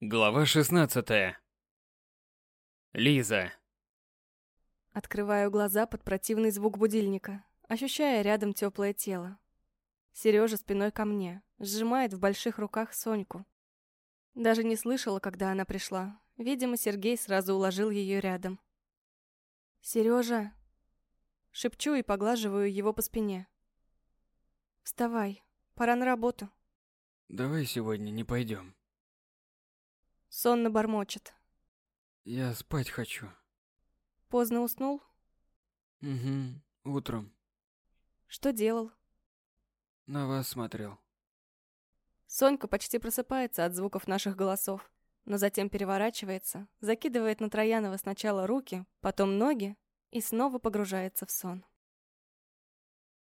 Глава 16. Лиза. Открываю глаза под противный звук будильника, ощущая рядом теплое тело. Сережа спиной ко мне, сжимает в больших руках Соньку. Даже не слышала, когда она пришла. Видимо, Сергей сразу уложил ее рядом. Сережа, шепчу и поглаживаю его по спине. Вставай, пора на работу. Давай сегодня не пойдем. Сонно бормочет. Я спать хочу. Поздно уснул? Угу, утром. Что делал? На вас смотрел. Сонька почти просыпается от звуков наших голосов, но затем переворачивается, закидывает на Троянова сначала руки, потом ноги и снова погружается в сон.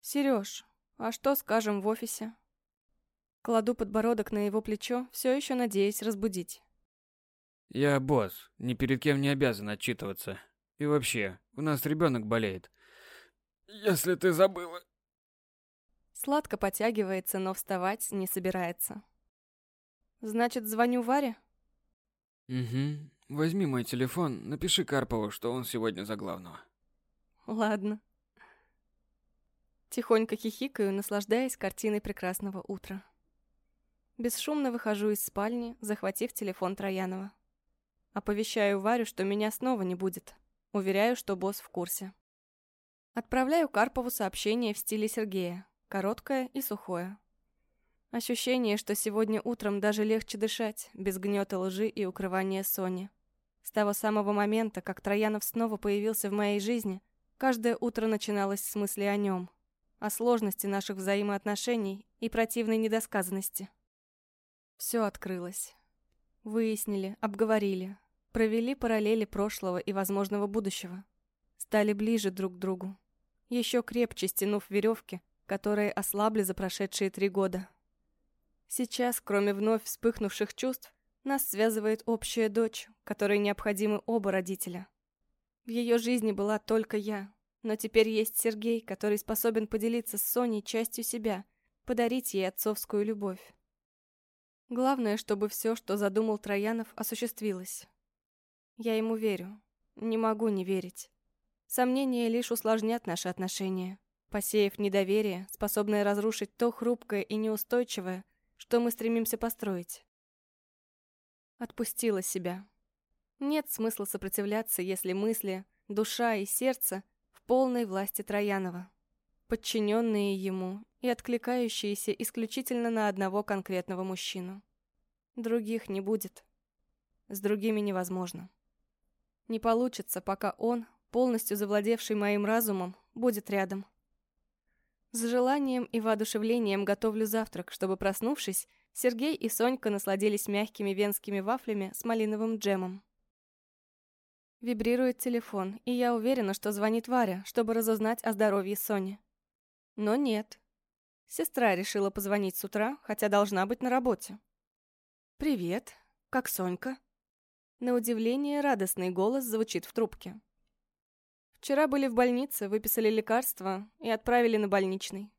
«Серёж, а что скажем в офисе?» Кладу подбородок на его плечо, все еще надеясь разбудить. Я босс, ни перед кем не обязан отчитываться. И вообще, у нас ребенок болеет. Если ты забыла. Сладко потягивается, но вставать не собирается. Значит, звоню Варе? Угу. Возьми мой телефон, напиши Карпову, что он сегодня за главного. Ладно. Тихонько хихикаю, наслаждаясь картиной прекрасного утра. Бесшумно выхожу из спальни, захватив телефон Троянова. Оповещаю Варю, что меня снова не будет. Уверяю, что босс в курсе. Отправляю Карпову сообщение в стиле Сергея. Короткое и сухое. Ощущение, что сегодня утром даже легче дышать, без гнета лжи и укрывания Сони. С того самого момента, как Троянов снова появился в моей жизни, каждое утро начиналось с мысли о нем, о сложности наших взаимоотношений и противной недосказанности. Все открылось. Выяснили, обговорили, Провели параллели прошлого и возможного будущего. Стали ближе друг к другу. Еще крепче стянув веревки, которые ослабли за прошедшие три года. Сейчас, кроме вновь вспыхнувших чувств, нас связывает общая дочь, которой необходимы оба родителя. В ее жизни была только я, но теперь есть Сергей, который способен поделиться с Соней частью себя, подарить ей отцовскую любовь. Главное, чтобы все, что задумал Троянов, осуществилось. Я ему верю. Не могу не верить. Сомнения лишь усложнят наши отношения, посеяв недоверие, способное разрушить то хрупкое и неустойчивое, что мы стремимся построить. Отпустила себя. Нет смысла сопротивляться, если мысли, душа и сердце в полной власти Троянова, подчиненные ему и откликающиеся исключительно на одного конкретного мужчину. Других не будет. С другими невозможно. Не получится, пока он, полностью завладевший моим разумом, будет рядом. С желанием и воодушевлением готовлю завтрак, чтобы, проснувшись, Сергей и Сонька насладились мягкими венскими вафлями с малиновым джемом. Вибрирует телефон, и я уверена, что звонит Варя, чтобы разузнать о здоровье Сони. Но нет. Сестра решила позвонить с утра, хотя должна быть на работе. «Привет. Как Сонька?» На удивление, радостный голос звучит в трубке. Вчера были в больнице, выписали лекарства и отправили на больничный.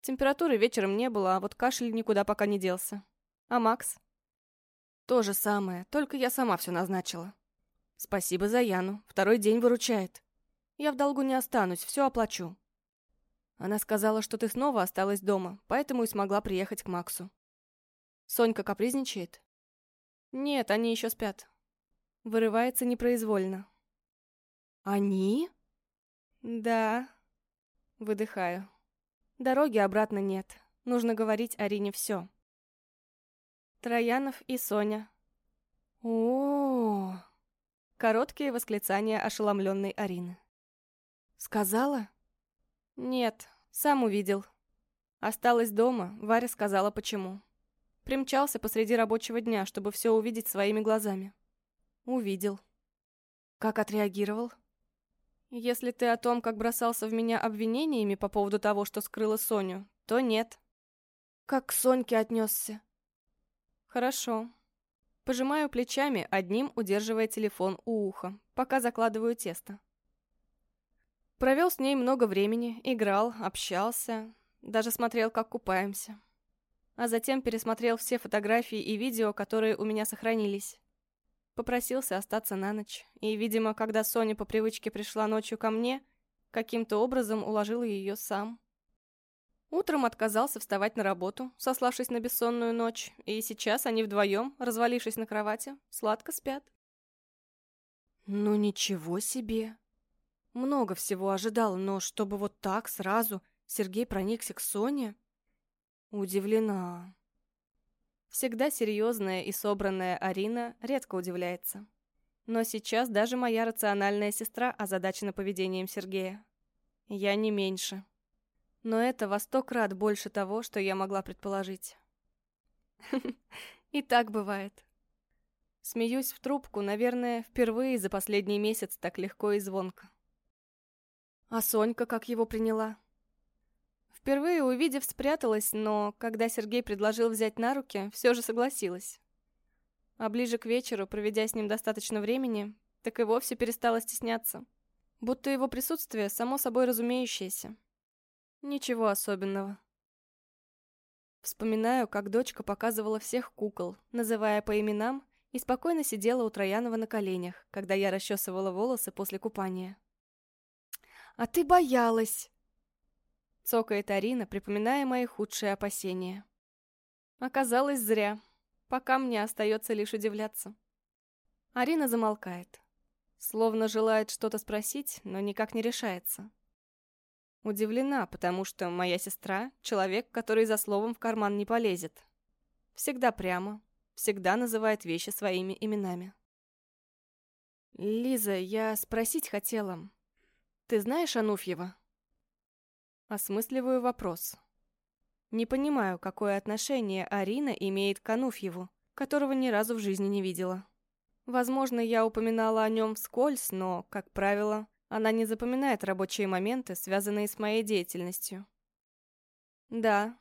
Температуры вечером не было, а вот кашель никуда пока не делся. А Макс? То же самое, только я сама все назначила. Спасибо за Яну, второй день выручает. Я в долгу не останусь, все оплачу. Она сказала, что ты снова осталась дома, поэтому и смогла приехать к Максу. Сонька капризничает? Нет, они еще спят. Вырывается непроизвольно. «Они?» «Да». Выдыхаю. Дороги обратно нет. Нужно говорить Арине все. Троянов и Соня. о, -о, -о Короткие восклицания ошеломленной Арины. «Сказала?» «Нет, сам увидел. Осталась дома, Варя сказала, почему. Примчался посреди рабочего дня, чтобы все увидеть своими глазами. Увидел. Как отреагировал? Если ты о том, как бросался в меня обвинениями по поводу того, что скрыла Соню, то нет. Как к Соньке отнесся? Хорошо. Пожимаю плечами, одним удерживая телефон у уха, пока закладываю тесто. Провел с ней много времени, играл, общался, даже смотрел, как купаемся. а затем пересмотрел все фотографии и видео, которые у меня сохранились. Попросился остаться на ночь, и, видимо, когда Соня по привычке пришла ночью ко мне, каким-то образом уложил ее сам. Утром отказался вставать на работу, сославшись на бессонную ночь, и сейчас они вдвоем, развалившись на кровати, сладко спят. Ну ничего себе! Много всего ожидал, но чтобы вот так сразу Сергей проникся к Соне? Удивлена. Всегда серьезная и собранная Арина редко удивляется. Но сейчас даже моя рациональная сестра озадачена поведением Сергея. Я не меньше. Но это во сто крат больше того, что я могла предположить. И так бывает. Смеюсь в трубку, наверное, впервые за последний месяц так легко и звонко. А Сонька как его приняла? Впервые увидев, спряталась, но когда Сергей предложил взять на руки, все же согласилась. А ближе к вечеру, проведя с ним достаточно времени, так и вовсе перестала стесняться. Будто его присутствие само собой разумеющееся. Ничего особенного. Вспоминаю, как дочка показывала всех кукол, называя по именам, и спокойно сидела у Троянова на коленях, когда я расчесывала волосы после купания. «А ты боялась!» Цокает Арина, припоминая мои худшие опасения. Оказалось, зря. Пока мне остается лишь удивляться. Арина замолкает. Словно желает что-то спросить, но никак не решается. Удивлена, потому что моя сестра — человек, который за словом в карман не полезет. Всегда прямо, всегда называет вещи своими именами. «Лиза, я спросить хотела. Ты знаешь Ануфьева?» Осмысливаю вопрос. Не понимаю, какое отношение Арина имеет к Ануфьеву, которого ни разу в жизни не видела. Возможно, я упоминала о нем вскользь, но, как правило, она не запоминает рабочие моменты, связанные с моей деятельностью. Да,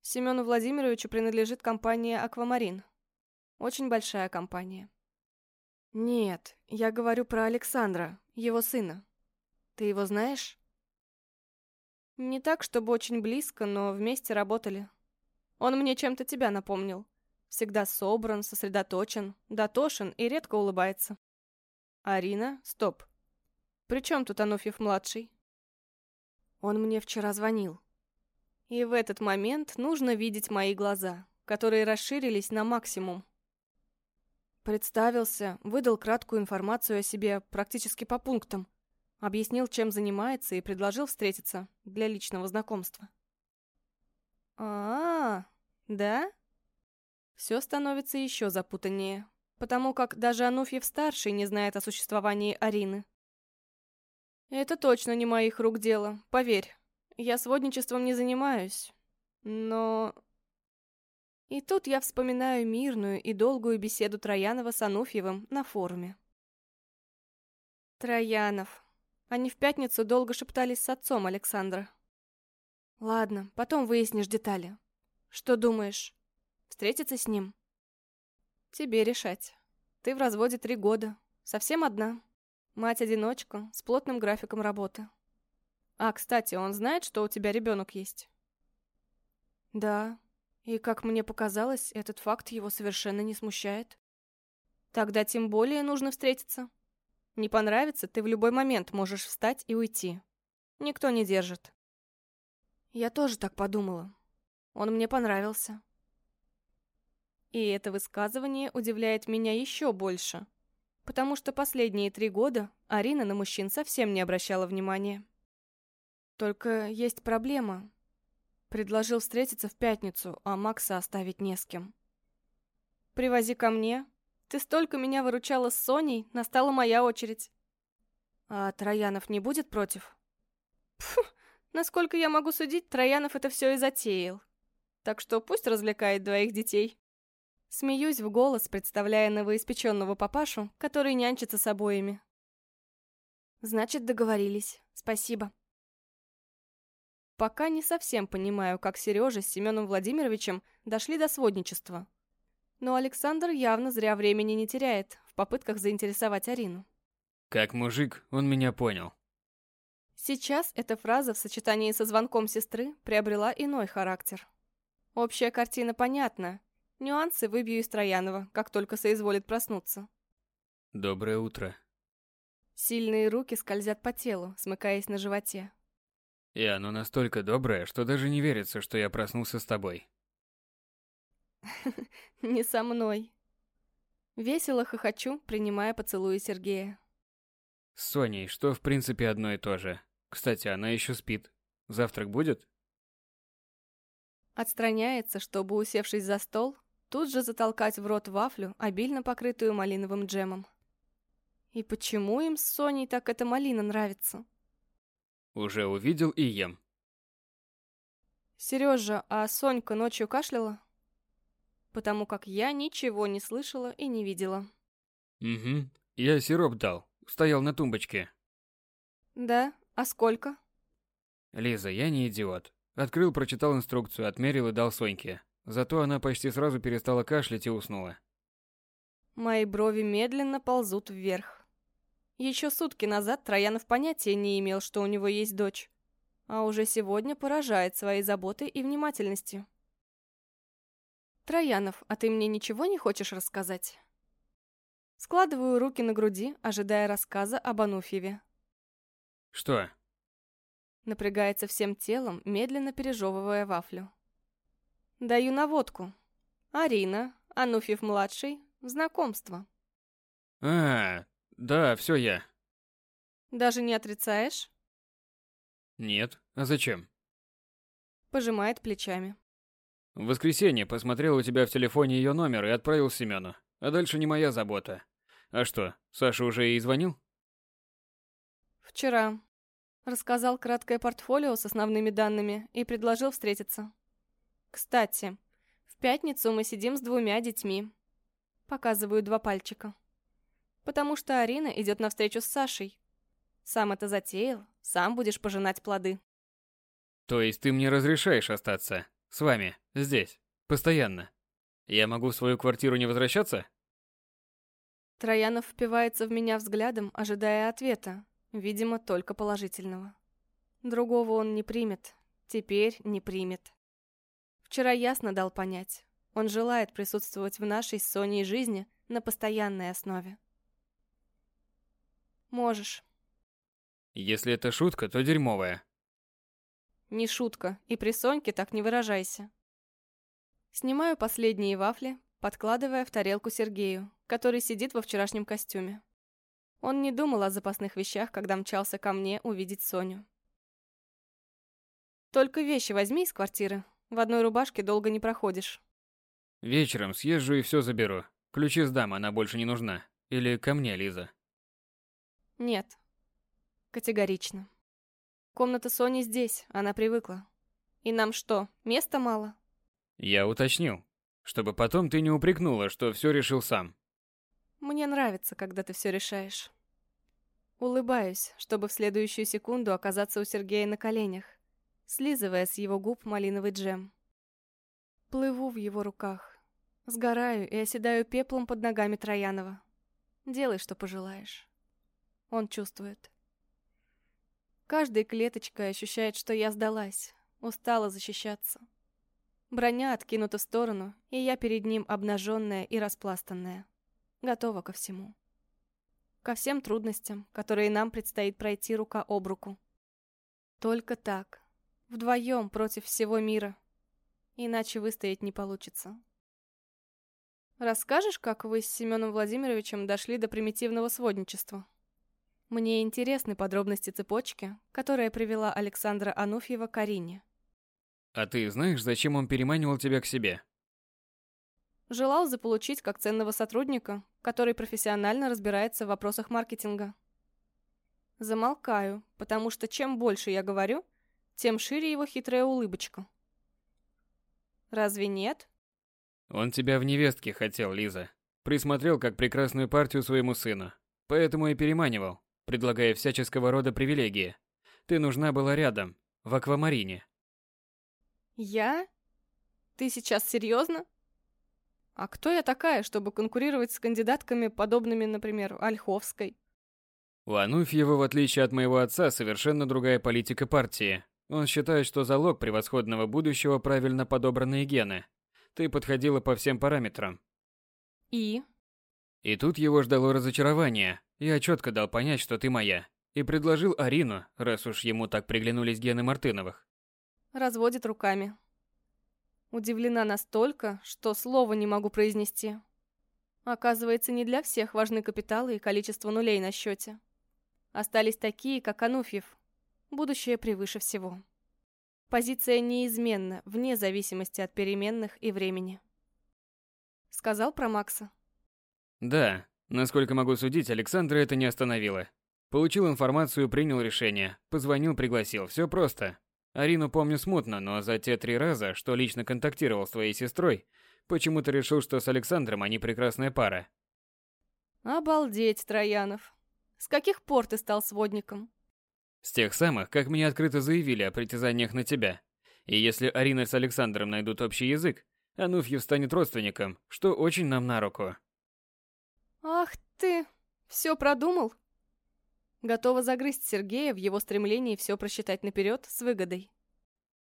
Семену Владимировичу принадлежит компания «Аквамарин». Очень большая компания. Нет, я говорю про Александра, его сына. Ты его знаешь? Не так, чтобы очень близко, но вместе работали. Он мне чем-то тебя напомнил. Всегда собран, сосредоточен, дотошен и редко улыбается. Арина, стоп. При чем тут Ануфьев-младший? Он мне вчера звонил. И в этот момент нужно видеть мои глаза, которые расширились на максимум. Представился, выдал краткую информацию о себе практически по пунктам, объяснил, чем занимается и предложил встретиться для личного знакомства. А, -а, -а да? Все становится еще запутаннее, потому как даже Ануфьев-старший не знает о существовании Арины. Это точно не моих рук дело, поверь. Я сводничеством не занимаюсь. Но... И тут я вспоминаю мирную и долгую беседу Троянова с Ануфьевым на форуме. Троянов. Они в пятницу долго шептались с отцом Александра. Ладно, потом выяснишь детали. Что думаешь? Встретиться с ним? Тебе решать. Ты в разводе три года. Совсем одна. Мать-одиночка, с плотным графиком работы. А, кстати, он знает, что у тебя ребенок есть? Да. И, как мне показалось, этот факт его совершенно не смущает. Тогда тем более нужно встретиться. Не понравится, ты в любой момент можешь встать и уйти. Никто не держит. Я тоже так подумала. Он мне понравился. И это высказывание удивляет меня еще больше, потому что последние три года Арина на мужчин совсем не обращала внимания. Только есть проблема. Предложил встретиться в пятницу, а Макса оставить не с кем. Привози ко мне. Ты столько меня выручала с Соней, настала моя очередь. А Троянов не будет против? Фу, насколько я могу судить, Троянов это все и затеял. Так что пусть развлекает двоих детей. Смеюсь в голос, представляя новоиспеченного папашу, который нянчится с обоими. Значит, договорились. Спасибо. Пока не совсем понимаю, как Сережа с Семеном Владимировичем дошли до сводничества. Но Александр явно зря времени не теряет в попытках заинтересовать Арину. Как мужик, он меня понял. Сейчас эта фраза в сочетании со звонком сестры приобрела иной характер. Общая картина понятна. Нюансы выбью из Троянова, как только соизволит проснуться. Доброе утро. Сильные руки скользят по телу, смыкаясь на животе. И оно настолько доброе, что даже не верится, что я проснулся с тобой. Не со мной. Весело хохочу, принимая поцелуи Сергея. С Соней, что в принципе одно и то же. Кстати, она еще спит. Завтрак будет? Отстраняется, чтобы, усевшись за стол, тут же затолкать в рот вафлю, обильно покрытую малиновым джемом. И почему им с Соней так эта малина нравится? Уже увидел и ем. Сережа, а Сонька ночью кашляла? Потому как я ничего не слышала и не видела. Угу. Я сироп дал. Стоял на тумбочке. Да? А сколько? Лиза, я не идиот. Открыл, прочитал инструкцию, отмерил и дал Соньке. Зато она почти сразу перестала кашлять и уснула. Мои брови медленно ползут вверх. Еще сутки назад Троянов понятия не имел, что у него есть дочь. А уже сегодня поражает своей заботой и внимательностью. Троянов, а ты мне ничего не хочешь рассказать? Складываю руки на груди, ожидая рассказа об Ануфьеве. Что? Напрягается всем телом, медленно пережевывая вафлю. Даю наводку. Арина, Ануфьев-младший, знакомство. А, да, все я. Даже не отрицаешь? Нет, а зачем? Пожимает плечами. В воскресенье посмотрел у тебя в телефоне ее номер и отправил Семену. А дальше не моя забота. А что, Саша уже и звонил? Вчера. Рассказал краткое портфолио с основными данными и предложил встретиться. Кстати, в пятницу мы сидим с двумя детьми. Показываю два пальчика. Потому что Арина идет на встречу с Сашей. Сам это затеял, сам будешь пожинать плоды. То есть ты мне разрешаешь остаться с вами здесь постоянно? Я могу в свою квартиру не возвращаться? Троянов впивается в меня взглядом, ожидая ответа, видимо, только положительного. Другого он не примет, теперь не примет. Вчера ясно дал понять, он желает присутствовать в нашей с Соней жизни на постоянной основе. Можешь. Если это шутка, то дерьмовая. Не шутка, и при Соньке так не выражайся. Снимаю последние вафли, подкладывая в тарелку Сергею, который сидит во вчерашнем костюме. Он не думал о запасных вещах, когда мчался ко мне увидеть Соню. «Только вещи возьми из квартиры. В одной рубашке долго не проходишь». Вечером съезжу и все заберу. Ключи сдам, она больше не нужна. Или ко мне, Лиза. «Нет». Категорично. Комната Сони здесь, она привыкла. И нам что, места мало? Я уточнил, чтобы потом ты не упрекнула, что все решил сам. Мне нравится, когда ты все решаешь. Улыбаюсь, чтобы в следующую секунду оказаться у Сергея на коленях, слизывая с его губ малиновый джем. Плыву в его руках, сгораю и оседаю пеплом под ногами Троянова. Делай, что пожелаешь. Он чувствует. Каждой клеточкой ощущает, что я сдалась, устала защищаться. Броня откинута в сторону, и я перед ним обнаженная и распластанная. Готова ко всему. Ко всем трудностям, которые нам предстоит пройти рука об руку. Только так. Вдвоем против всего мира. Иначе выстоять не получится. Расскажешь, как вы с Семеном Владимировичем дошли до примитивного сводничества? Мне интересны подробности цепочки, которая привела Александра Ануфьева к Арине. А ты знаешь, зачем он переманивал тебя к себе? Желал заполучить как ценного сотрудника, который профессионально разбирается в вопросах маркетинга. Замолкаю, потому что чем больше я говорю, тем шире его хитрая улыбочка. Разве нет? Он тебя в невестке хотел, Лиза. Присмотрел как прекрасную партию своему сыну. Поэтому и переманивал, предлагая всяческого рода привилегии. Ты нужна была рядом, в аквамарине. Я? Ты сейчас серьезно? А кто я такая, чтобы конкурировать с кандидатками, подобными, например, Ольховской? У Ануфьева, в отличие от моего отца, совершенно другая политика партии. Он считает, что залог превосходного будущего правильно подобранные гены. Ты подходила по всем параметрам. И? И тут его ждало разочарование. Я четко дал понять, что ты моя. И предложил Арину, раз уж ему так приглянулись гены Мартыновых. Разводит руками. Удивлена настолько, что слова не могу произнести. Оказывается, не для всех важны капиталы и количество нулей на счете. Остались такие, как Ануфьев. Будущее превыше всего. Позиция неизменна, вне зависимости от переменных и времени. Сказал про Макса? Да, насколько могу судить, Александра это не остановило. Получил информацию, принял решение, позвонил, пригласил. Все просто. Арину помню смутно, но за те три раза, что лично контактировал с твоей сестрой, почему-то решил, что с Александром они прекрасная пара. Обалдеть, Троянов. С каких пор ты стал сводником? С тех самых, как мне открыто заявили о притязаниях на тебя. И если Арина с Александром найдут общий язык, Ануфьев станет родственником, что очень нам на руку. Ах ты, все продумал? Готова загрызть Сергея в его стремлении все просчитать наперед с выгодой.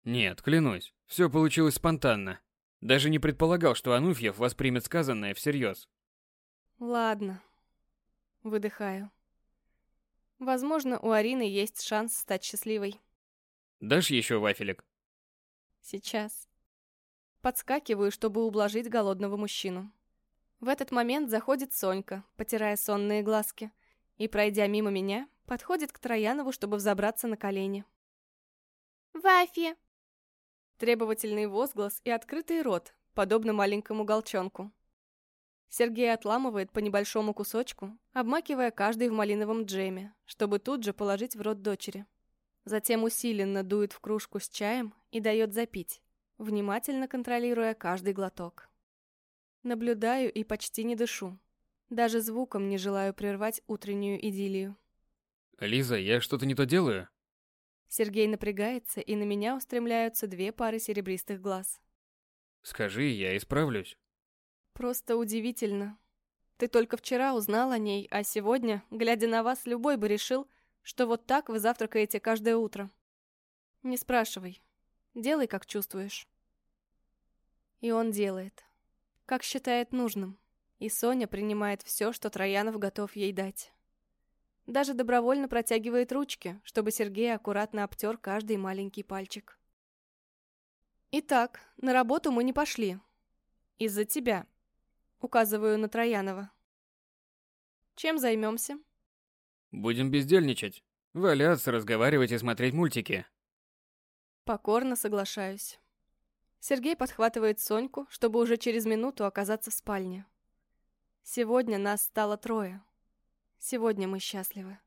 Нет, клянусь, все получилось спонтанно. Даже не предполагал, что Ануфьев воспримет сказанное всерьез. Ладно. Выдыхаю. Возможно, у Арины есть шанс стать счастливой. Дашь еще вафелек? Сейчас. Подскакиваю, чтобы ублажить голодного мужчину. В этот момент заходит Сонька, потирая сонные глазки и, пройдя мимо меня, подходит к Троянову, чтобы взобраться на колени. «Вафи!» Требовательный возглас и открытый рот, подобно маленькому голчонку. Сергей отламывает по небольшому кусочку, обмакивая каждый в малиновом джеме, чтобы тут же положить в рот дочери. Затем усиленно дует в кружку с чаем и дает запить, внимательно контролируя каждый глоток. Наблюдаю и почти не дышу, даже звуком не желаю прервать утреннюю идиллию. Лиза, я что-то не то делаю? Сергей напрягается, и на меня устремляются две пары серебристых глаз. Скажи, я исправлюсь. Просто удивительно. Ты только вчера узнал о ней, а сегодня, глядя на вас, любой бы решил, что вот так вы завтракаете каждое утро. Не спрашивай. Делай, как чувствуешь. И он делает. Как считает нужным. И Соня принимает все, что Троянов готов ей дать. Даже добровольно протягивает ручки, чтобы Сергей аккуратно обтер каждый маленький пальчик. «Итак, на работу мы не пошли. Из-за тебя», — указываю на Троянова. «Чем займемся?» «Будем бездельничать. Валяться, разговаривать и смотреть мультики». Покорно соглашаюсь. Сергей подхватывает Соньку, чтобы уже через минуту оказаться в спальне. Сегодня нас стало трое. Сегодня мы счастливы.